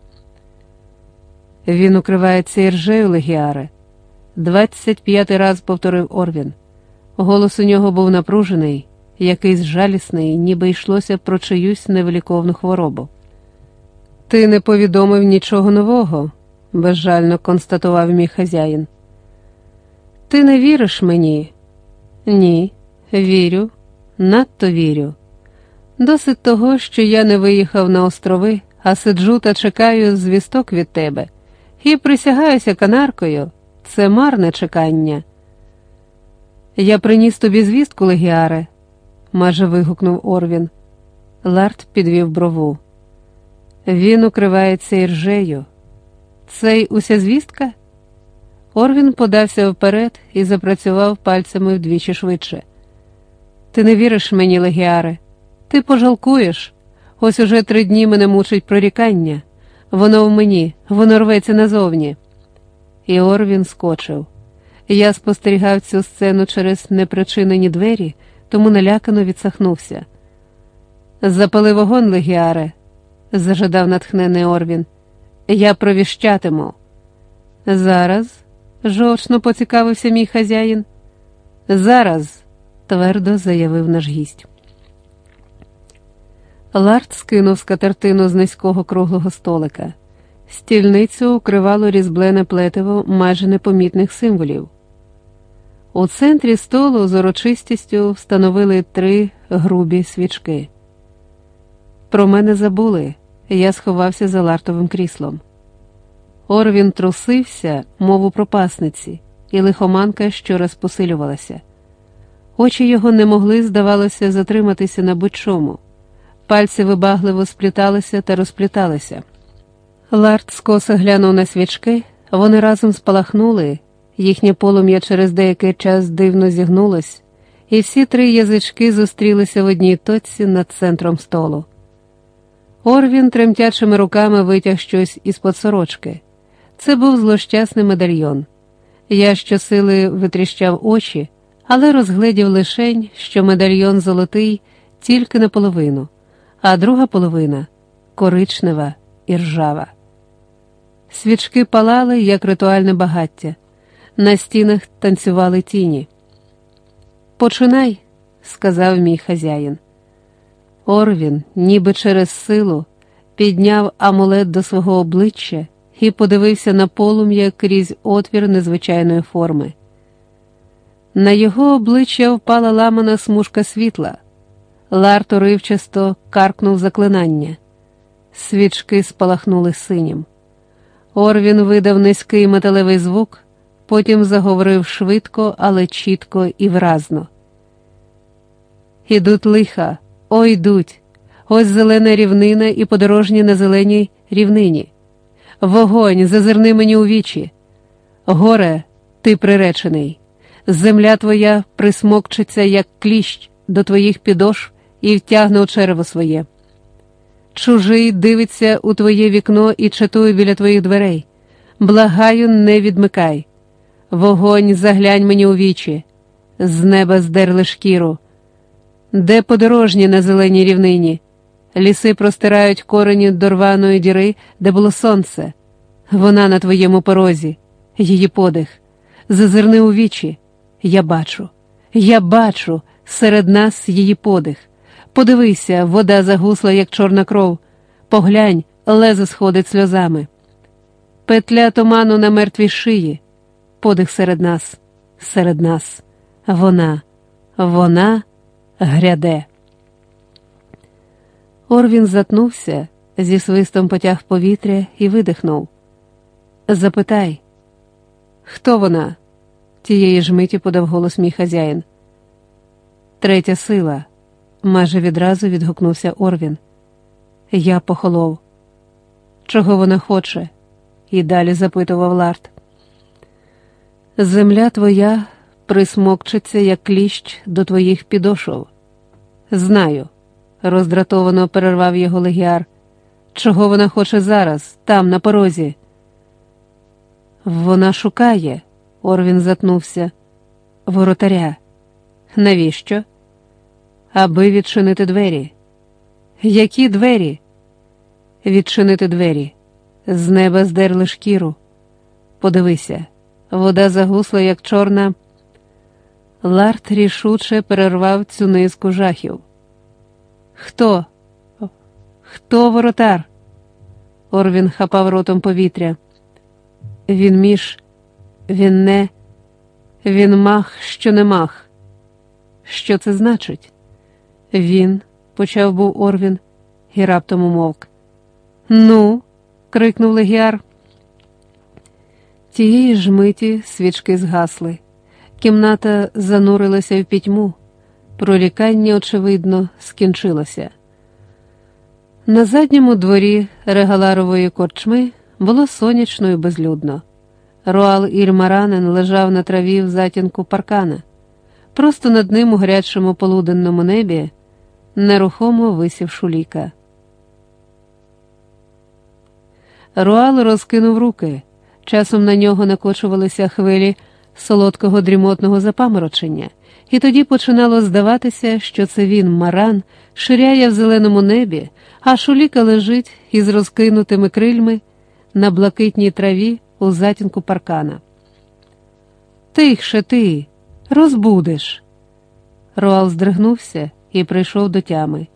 Він укривається іржею легіаре. Двадцять п'ятий раз повторив Орвін. Голос у нього був напружений, якийсь жалісний, ніби йшлося про чиюсь невиліковну хворобу. Ти не повідомив нічого нового, безжально констатував мій хазяїн. Ти не віриш мені? Ні, вірю, надто вірю. Досить того, що я не виїхав на острови, а сиджу та чекаю звісток від тебе, і присягаюся канаркою, це марне чекання. Я приніс тобі звістку, легіаре, майже вигукнув Орвін. Ларт підвів брову. Він укривається іржею. Це й уся звістка? Орвін подався вперед і запрацював пальцями вдвічі швидше. Ти не віриш мені, легіаре, ти пожалкуєш. Ось уже три дні мене мучить прорікання. Воно в мені, воно рветься назовні. І Орвін скочив. Я спостерігав цю сцену через непричинені двері, тому налякано відсахнувся. Запали вогонь, легіаре, зажадав натхнений Орвін. Я провіщатиму. Зараз, жовчно поцікавився мій хазяїн. Зараз, твердо заявив наш гість. Ларт скинув скатертину з низького круглого столика. Стільницю укривало різблене плетиво майже непомітних символів. У центрі столу з урочистістю встановили три грубі свічки. Про мене забули, я сховався за лартовим кріслом. Орвін трусився, мов у пропасниці, і лихоманка щораз посилювалася. Очі його не могли, здавалося, затриматися на будь-чому. Пальці вибагливо спліталися та розпліталися. Ларт скоса глянув на свічки, вони разом спалахнули, їхнє полум'я через деякий час дивно зігнулось, і всі три язички зустрілися в одній точці над центром столу. Орвін тремтячими руками витяг щось із под сорочки. Це був злощасний медальйон. Я щосили витріщав очі, але розгледів лишень, що медальйон золотий тільки наполовину, а друга половина коричнева і ржава. Свічки палали, як ритуальне багаття, на стінах танцювали тіні. Починай, сказав мій хазяїн. Орвін, ніби через силу, підняв амулет до свого обличчя і подивився на полум'я крізь отвір незвичайної форми. На його обличчя впала ламана смужка світла. Ларт уривчасто каркнув заклинання. Свічки спалахнули синім. Орвін видав низький металевий звук, потім заговорив швидко, але чітко і вразно. Ідуть лиха, о, йдуть. Ось зелена рівнина і подорожні на зеленій рівнині. Вогонь, зазирни мені у вічі. Горе, ти приречений. Земля твоя присмокчиться, як кліщ до твоїх підошв і втягне у черево своє. Чужий дивиться у твоє вікно і чатує біля твоїх дверей. Благаю, не відмикай. Вогонь, заглянь мені у вічі, з неба здерли шкіру. Де подорожні на зеленій рівнині? Ліси простирають корені до рваної діри, де було сонце. Вона на твоєму порозі, її подих. Зазирни у вічі. Я бачу, я бачу серед нас її подих. Подивися, вода загусла, як чорна кров. Поглянь, лезо сходить сльозами. Петля туману на мертвій шиї, подих серед нас, серед нас. Вона, вона гряде. Орвін затнувся, зі свистом потяг повітря і видихнув. Запитай, хто вона? тієї ж миті подав голос мій хазяїн. Третя сила, майже відразу відгукнувся Орвін. Я похолов. Чого вона хоче? і далі запитував Ларт. Земля твоя присмокчеться, як кліщ до твоїх підошов. Знаю, роздратовано перервав його легіар. Чого вона хоче зараз, там, на порозі? Вона шукає, Орвін затнувся. Воротаря. Навіщо? Аби відчинити двері. Які двері? Відчинити двері. З неба здерли шкіру. Подивися, вода загусла, як чорна. Ларт рішуче перервав цю низку жахів. Хто? Хто воротар? Орвін хапав ротом повітря. Він між, він не, він мах, що не мах. Що це значить? Він, почав був Орвін, і раптом умовк. Ну, крикнув легіар. Тієї ж миті свічки згасли. Кімната занурилася в пітьму. Пролікання, очевидно, скінчилося. На задньому дворі регаларової корчми було сонячно і безлюдно. Руал Ільмаранен лежав на траві в затінку паркана. Просто над ним у гарячому полуденному небі нерухомо висів шуліка. Руал розкинув руки. Часом на нього накочувалися хвилі солодкого дрімотного запаморочення, і тоді починало здаватися, що це він, маран, ширяє в зеленому небі, а шуліка лежить із розкинутими крильми на блакитній траві у затінку паркана. Тихше ти, розбудеш. Руал здригнувся і прийшов до тями.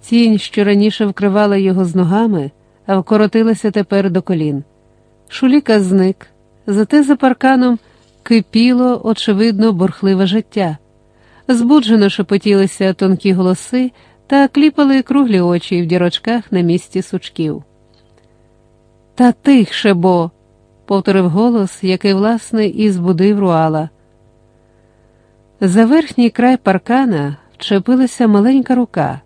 Тінь, що раніше вкривала його з ногами, вкоротилася тепер до колін. Шуліка зник, зате за парканом кипіло, очевидно, борхливе життя. Збуджено шепотілися тонкі голоси та кліпали круглі очі в дірочках на місці сучків. Та тихше бо, повторив голос, який, власне, і збудив руала. За верхній край паркана вчепилася маленька рука,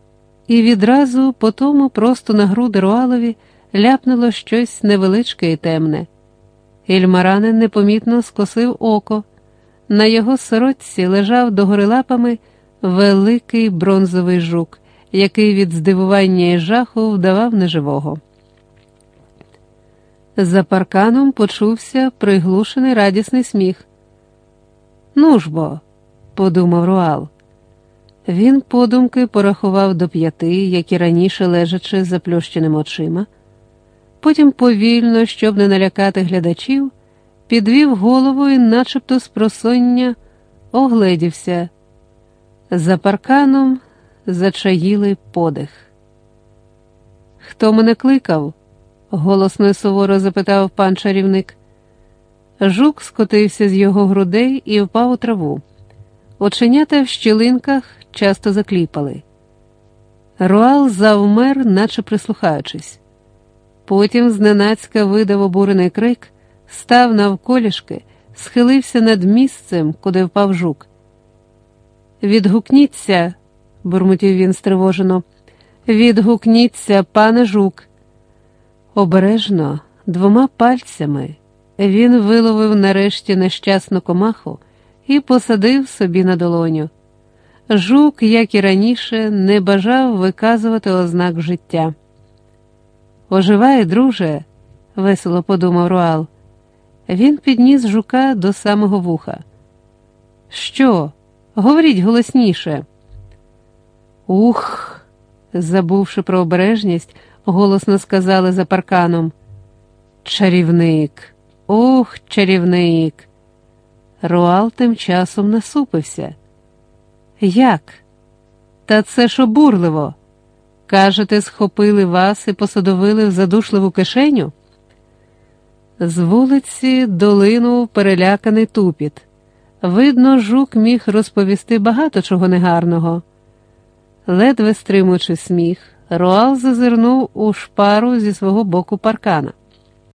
і відразу по тому просто на груди руалові ляпнуло щось невеличке і темне. Ільмаранин непомітно скосив око. На його сорочці лежав догори лапами великий бронзовий жук, який від здивування і жаху вдавав неживого. За парканом почувся приглушений радісний сміх. Ну ж бо, подумав Руал. Він подумки порахував до п'яти, як і раніше лежачи заплющеними очима. Потім повільно, щоб не налякати глядачів, підвів голову і, начебто з просоння, огледівся. За парканом зачаїли подих. Хто мене кликав? голосно і суворо запитав пан чарівник. Жук скотився з його грудей і впав у траву. Оченята в щілинках часто закліпали. Руал завмер, наче прислухаючись. Потім зненацька видав обурений крик, став навколішки, схилився над місцем, куди впав жук. Відгукніться, бурмотів він стривожено. Відгукніться, пане жук. Обережно, двома пальцями, він виловив нарешті нещасну комаху і посадив собі на долоню. Жук, як і раніше, не бажав виказувати ознак життя. Оживай, друже, весело подумав Руал. Він підніс жука до самого вуха. Що? Говоріть голосніше. Ух, забувши про обережність, голосно сказали за парканом. Чарівник, ух, чарівник. Руал тим часом насупився. Як? Та це ж обурливо. Кажете, схопили вас і посадовили в задушливу кишеню? З вулиці долинув переляканий тупіт. Видно, жук міг розповісти багато чого негарного. Ледве стримуючи сміх, Роал зазирнув у шпару зі свого боку паркана.